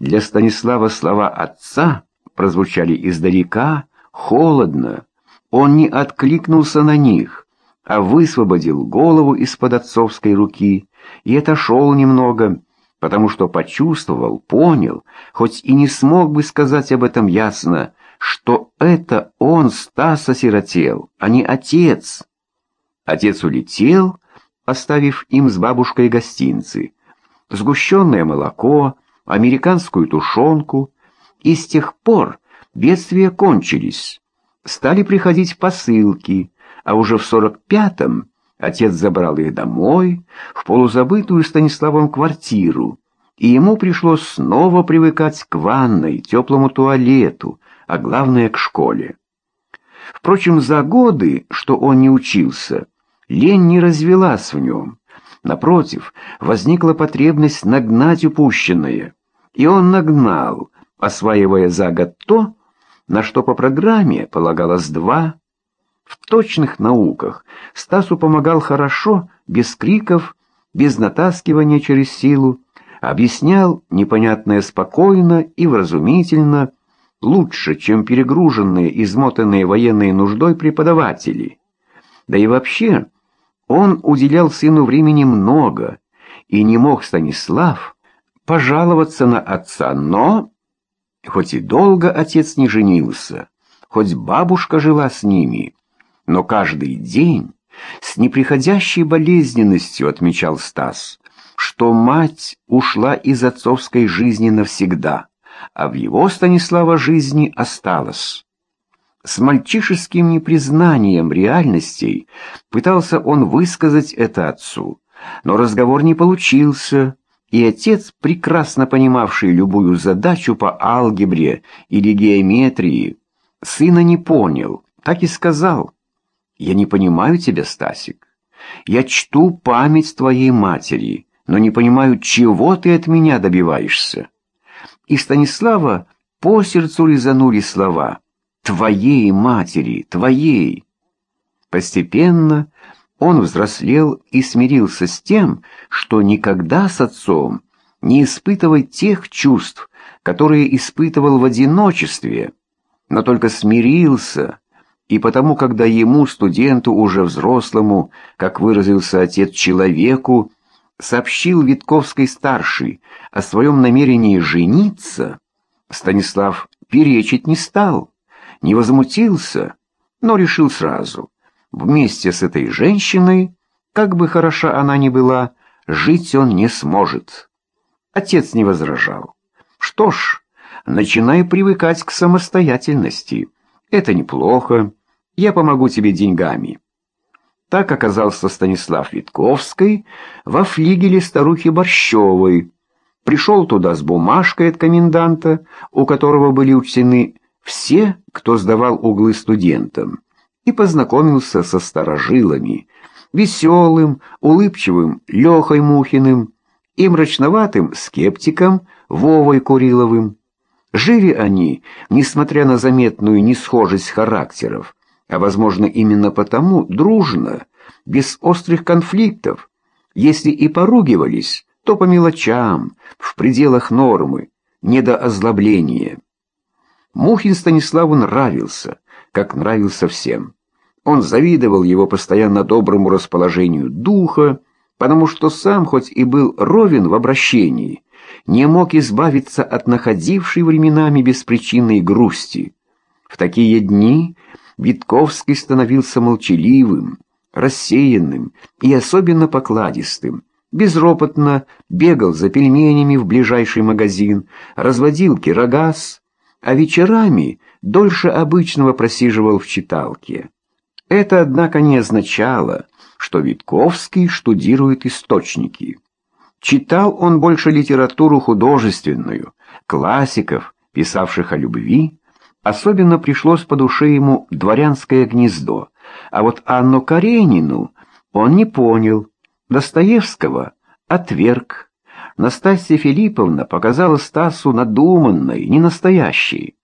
Для Станислава слова отца прозвучали издалека, холодно. Он не откликнулся на них, а высвободил голову из-под отцовской руки и отошел немного, потому что почувствовал, понял, хоть и не смог бы сказать об этом ясно, что это он, Стас, осиротел, а не отец. Отец улетел, оставив им с бабушкой гостинцы, сгущенное молоко, американскую тушенку, и с тех пор бедствия кончились. Стали приходить посылки, а уже в сорок пятом отец забрал их домой, в полузабытую Станиславом квартиру, и ему пришлось снова привыкать к ванной, теплому туалету, а главное к школе. Впрочем, за годы, что он не учился, лень не развелась в нем. Напротив, возникла потребность нагнать упущенное, и он нагнал, осваивая за год то, на что по программе полагалось два. В точных науках Стасу помогал хорошо, без криков, без натаскивания через силу, объяснял непонятное спокойно и вразумительно, лучше, чем перегруженные, измотанные военной нуждой преподаватели. Да и вообще, он уделял сыну времени много, и не мог Станислав пожаловаться на отца, но, хоть и долго отец не женился, хоть бабушка жила с ними, но каждый день с неприходящей болезненностью отмечал Стас, что мать ушла из отцовской жизни навсегда, а в его Станислава жизни осталось. С мальчишеским непризнанием реальностей пытался он высказать это отцу, но разговор не получился, и отец, прекрасно понимавший любую задачу по алгебре или геометрии, сына не понял, так и сказал. «Я не понимаю тебя, Стасик. Я чту память твоей матери, но не понимаю, чего ты от меня добиваешься». И Станислава по сердцу резанули слова твоей матери, твоей. Постепенно он взрослел и смирился с тем, что никогда с отцом не испытывает тех чувств, которые испытывал в одиночестве, но только смирился, и потому, когда ему, студенту уже взрослому, как выразился отец человеку, сообщил Витковский-старший о своем намерении жениться, Станислав перечить не стал не возмутился, но решил сразу. Вместе с этой женщиной, как бы хороша она ни была, жить он не сможет. Отец не возражал. Что ж, начинай привыкать к самостоятельности. Это неплохо. Я помогу тебе деньгами. Так оказался Станислав Витковский во флигеле старухи Борщевой. Пришел туда с бумажкой от коменданта, у которого были учтены все, кто сдавал углы студентам, и познакомился со старожилами, веселым, улыбчивым Лехой Мухиным и мрачноватым скептиком Вовой Куриловым. Жили они, несмотря на заметную несхожесть характеров, а, возможно, именно потому, дружно, без острых конфликтов. Если и поругивались, то по мелочам, в пределах нормы, не до озлобления. Мухин Станиславу нравился, как нравился всем. Он завидовал его постоянно доброму расположению духа, потому что сам, хоть и был ровен в обращении, не мог избавиться от находившей временами беспричинной грусти. В такие дни Витковский становился молчаливым, рассеянным и особенно покладистым, безропотно бегал за пельменями в ближайший магазин, разводил кирогаз, а вечерами дольше обычного просиживал в читалке. Это, однако, не означало, что Витковский штудирует источники. Читал он больше литературу художественную, классиков, писавших о любви. Особенно пришлось по душе ему «Дворянское гнездо», а вот Анну Каренину он не понял, Достоевского отверг. Настасья Филипповна показала Стасу надуманной, ненастоящей.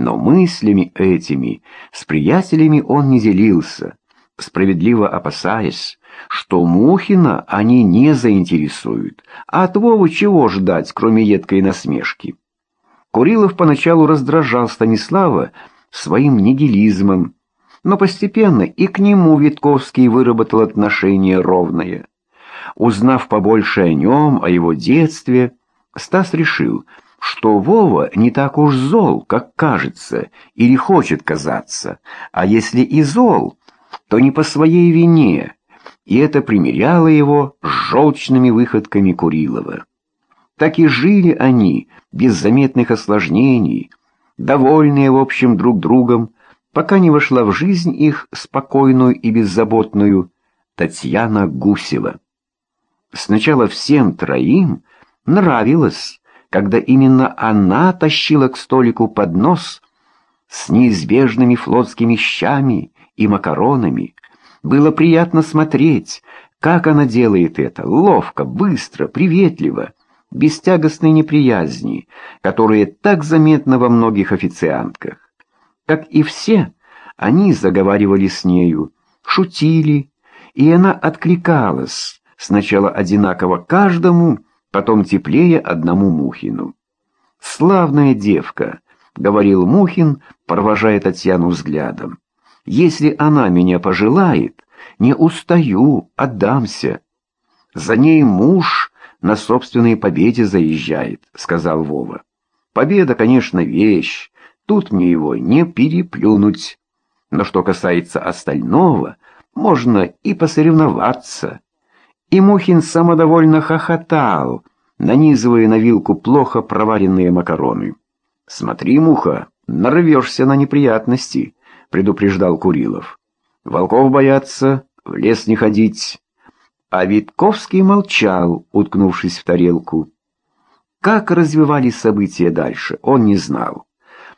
Но мыслями этими с приятелями он не делился, справедливо опасаясь, что Мухина они не заинтересуют, а от Вовы чего ждать, кроме едкой насмешки. Курилов поначалу раздражал Станислава своим нигилизмом, но постепенно и к нему Витковский выработал отношение ровное. Узнав побольше о нем, о его детстве, Стас решил, что Вова не так уж зол, как кажется, или хочет казаться, а если и зол, то не по своей вине, и это примеряло его с желчными выходками Курилова. Так и жили они, без заметных осложнений, довольные в общем друг другом, пока не вошла в жизнь их спокойную и беззаботную Татьяна Гусева. Сначала всем троим нравилось, когда именно она тащила к столику поднос с неизбежными флотскими щами и макаронами. Было приятно смотреть, как она делает это, ловко, быстро, приветливо, без тягостной неприязни, которая так заметна во многих официантках. Как и все, они заговаривали с нею, шутили, и она откликалась, сначала одинаково каждому, потом теплее одному Мухину. «Славная девка», — говорил Мухин, провожая Татьяну взглядом. «Если она меня пожелает, не устаю, отдамся. За ней муж на собственной победе заезжает», — сказал Вова. «Победа, конечно, вещь, тут мне его не переплюнуть. Но что касается остального, можно и посоревноваться». И Мухин самодовольно хохотал, нанизывая на вилку плохо проваренные макароны. «Смотри, Муха, нарвешься на неприятности», — предупреждал Курилов. «Волков боятся, в лес не ходить». А Витковский молчал, уткнувшись в тарелку. Как развивались события дальше, он не знал.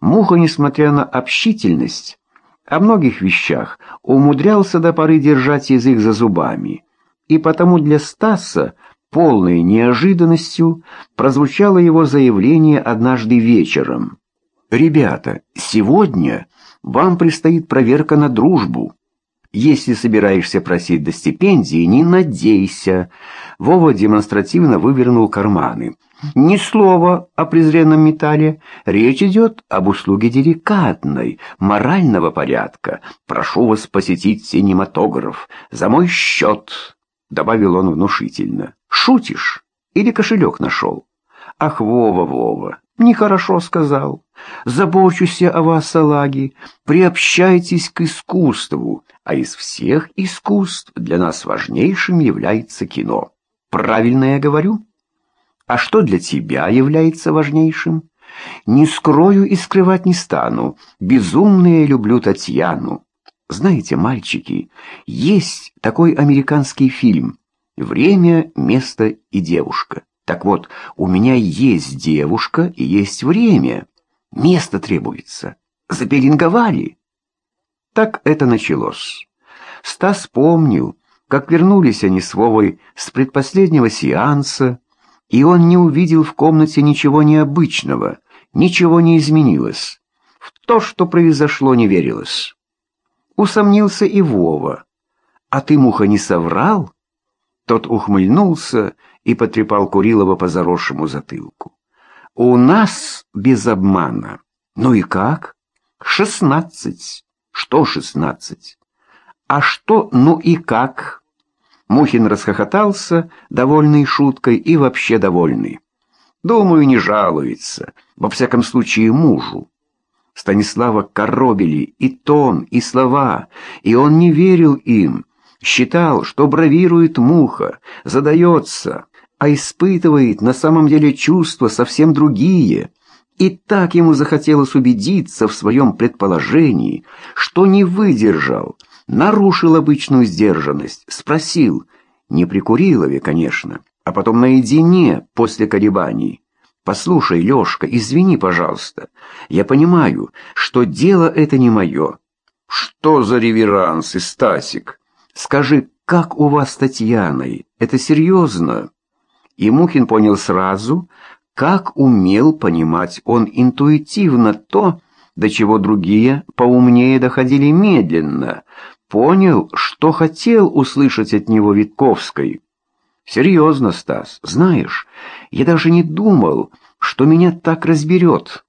Муха, несмотря на общительность, о многих вещах умудрялся до поры держать язык за зубами, и потому для Стаса полной неожиданностью прозвучало его заявление однажды вечером. «Ребята, сегодня вам предстоит проверка на дружбу. Если собираешься просить до стипендии, не надейся». Вова демонстративно вывернул карманы. «Ни слова о презренном металле. Речь идет об услуге деликатной, морального порядка. Прошу вас посетить синематограф. За мой счет». — добавил он внушительно. «Шутишь? Или кошелек нашел?» «Ах, Вова, Вова, нехорошо сказал. Забочусь я о вас, салаги. Приобщайтесь к искусству, а из всех искусств для нас важнейшим является кино. Правильно я говорю? А что для тебя является важнейшим? Не скрою и скрывать не стану. Безумно я люблю Татьяну. Знаете, мальчики, есть такой американский фильм «Время, место и девушка». Так вот, у меня есть девушка и есть время. Место требуется. Запеленговали. Так это началось. Стас помнил, как вернулись они с Вовой с предпоследнего сеанса, и он не увидел в комнате ничего необычного, ничего не изменилось. В то, что произошло, не верилось. Усомнился и Вова. «А ты, Муха, не соврал?» Тот ухмыльнулся и потрепал Курилова по заросшему затылку. «У нас без обмана. Ну и как?» «Шестнадцать». «Что шестнадцать?» «А что «ну и как?» Мухин расхохотался, довольный шуткой и вообще довольный. «Думаю, не жалуется. Во всяком случае, мужу. Станислава коробили и тон, и слова, и он не верил им, считал, что бравирует муха, задается, а испытывает на самом деле чувства совсем другие. И так ему захотелось убедиться в своем предположении, что не выдержал, нарушил обычную сдержанность, спросил, не при Курилове, конечно, а потом наедине после колебаний. «Послушай, Лешка, извини, пожалуйста. Я понимаю, что дело это не мое». «Что за реверансы, Стасик? Скажи, как у вас с Татьяной? Это серьезно?» И Мухин понял сразу, как умел понимать он интуитивно то, до чего другие поумнее доходили медленно. Понял, что хотел услышать от него Витковской. «Серьезно, Стас, знаешь, я даже не думал, что меня так разберет.